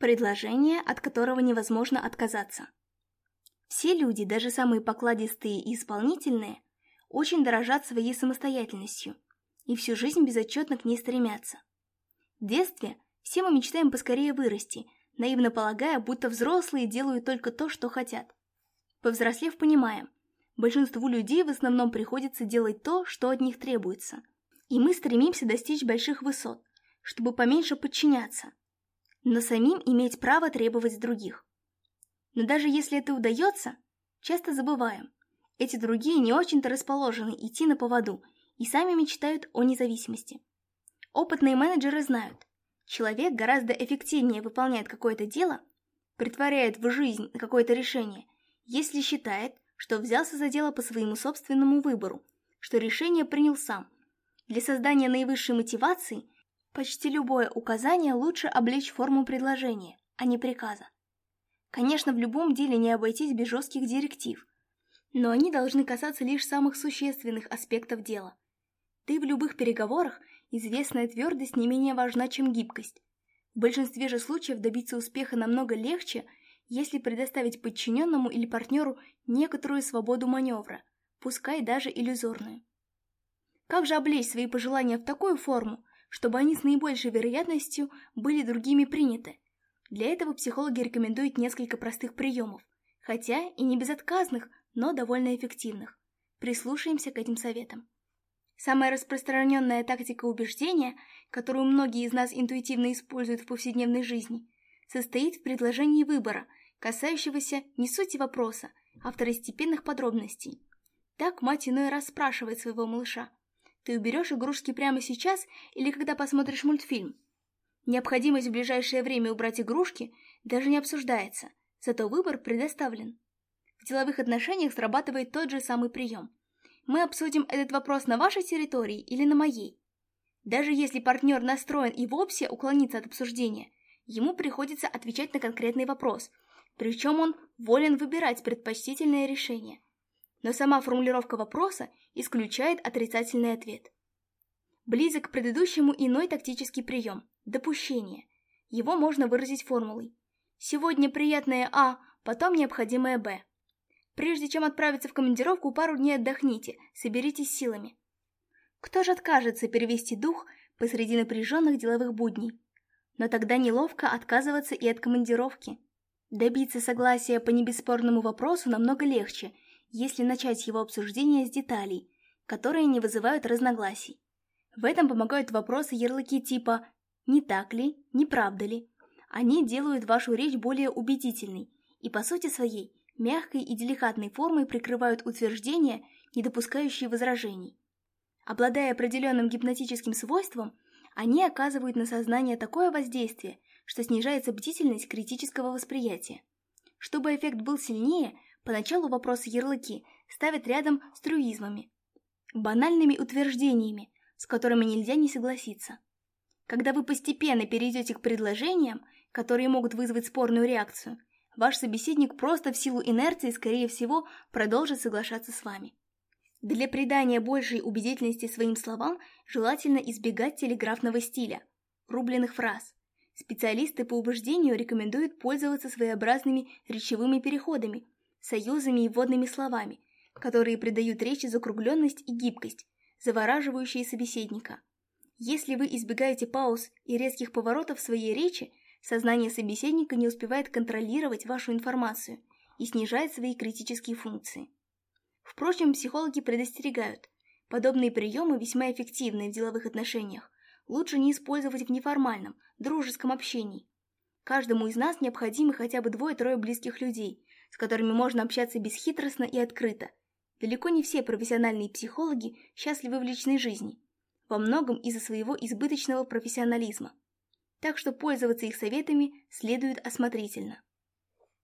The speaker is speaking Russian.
Предложение, от которого невозможно отказаться. Все люди, даже самые покладистые и исполнительные, очень дорожат своей самостоятельностью и всю жизнь безотчетно к ней стремятся. В детстве все мы мечтаем поскорее вырасти, наивно полагая, будто взрослые делают только то, что хотят. Повзрослев, понимаем, большинству людей в основном приходится делать то, что от них требуется. И мы стремимся достичь больших высот, чтобы поменьше подчиняться, но самим иметь право требовать других. Но даже если это удается, часто забываем, эти другие не очень-то расположены идти на поводу и сами мечтают о независимости. Опытные менеджеры знают, человек гораздо эффективнее выполняет какое-то дело, притворяет в жизнь какое-то решение, если считает, что взялся за дело по своему собственному выбору, что решение принял сам. Для создания наивысшей мотивации Почти любое указание лучше облечь форму предложения, а не приказа. Конечно, в любом деле не обойтись без жестких директив, но они должны касаться лишь самых существенных аспектов дела. Ты в любых переговорах известная твердость не менее важна, чем гибкость. В большинстве же случаев добиться успеха намного легче, если предоставить подчиненному или партнеру некоторую свободу маневра, пускай даже иллюзорную. Как же облечь свои пожелания в такую форму, чтобы они с наибольшей вероятностью были другими приняты. Для этого психологи рекомендуют несколько простых приемов, хотя и не безотказных, но довольно эффективных. Прислушаемся к этим советам. Самая распространенная тактика убеждения, которую многие из нас интуитивно используют в повседневной жизни, состоит в предложении выбора, касающегося не сути вопроса, а второстепенных подробностей. Так мать иной раз спрашивает своего малыша – ты уберешь игрушки прямо сейчас или когда посмотришь мультфильм? Необходимость в ближайшее время убрать игрушки даже не обсуждается, зато выбор предоставлен. В деловых отношениях срабатывает тот же самый прием. Мы обсудим этот вопрос на вашей территории или на моей. Даже если партнер настроен и вовсе уклониться от обсуждения, ему приходится отвечать на конкретный вопрос, причем он волен выбирать предпочтительное решение – но сама формулировка вопроса исключает отрицательный ответ. Близок к предыдущему иной тактический прием – допущение. Его можно выразить формулой. Сегодня приятное А, потом необходимое Б. Прежде чем отправиться в командировку, пару дней отдохните, соберитесь силами. Кто же откажется перевести дух посреди напряженных деловых будней? Но тогда неловко отказываться и от командировки. Добиться согласия по небесспорному вопросу намного легче – если начать его обсуждение с деталей, которые не вызывают разногласий. В этом помогают вопросы ярлыки типа «не так ли?», «не правда ли?». Они делают вашу речь более убедительной и, по сути своей, мягкой и деликатной формой прикрывают утверждения, не допускающие возражений. Обладая определенным гипнотическим свойством, они оказывают на сознание такое воздействие, что снижается бдительность критического восприятия. Чтобы эффект был сильнее, Поначалу вопросы ярлыки ставят рядом с труизмами, банальными утверждениями, с которыми нельзя не согласиться. Когда вы постепенно перейдете к предложениям, которые могут вызвать спорную реакцию, ваш собеседник просто в силу инерции, скорее всего, продолжит соглашаться с вами. Для придания большей убедительности своим словам желательно избегать телеграфного стиля, рубленных фраз. Специалисты по убеждению рекомендуют пользоваться своеобразными речевыми переходами, союзами и вводными словами, которые придают речи закругленность и гибкость, завораживающие собеседника. Если вы избегаете пауз и резких поворотов в своей речи, сознание собеседника не успевает контролировать вашу информацию и снижает свои критические функции. Впрочем, психологи предостерегают, подобные приемы весьма эффективны в деловых отношениях, лучше не использовать в неформальном, дружеском общении. Каждому из нас необходимы хотя бы двое-трое близких людей, с которыми можно общаться бесхитростно и открыто. Далеко не все профессиональные психологи счастливы в личной жизни, во многом из-за своего избыточного профессионализма. Так что пользоваться их советами следует осмотрительно.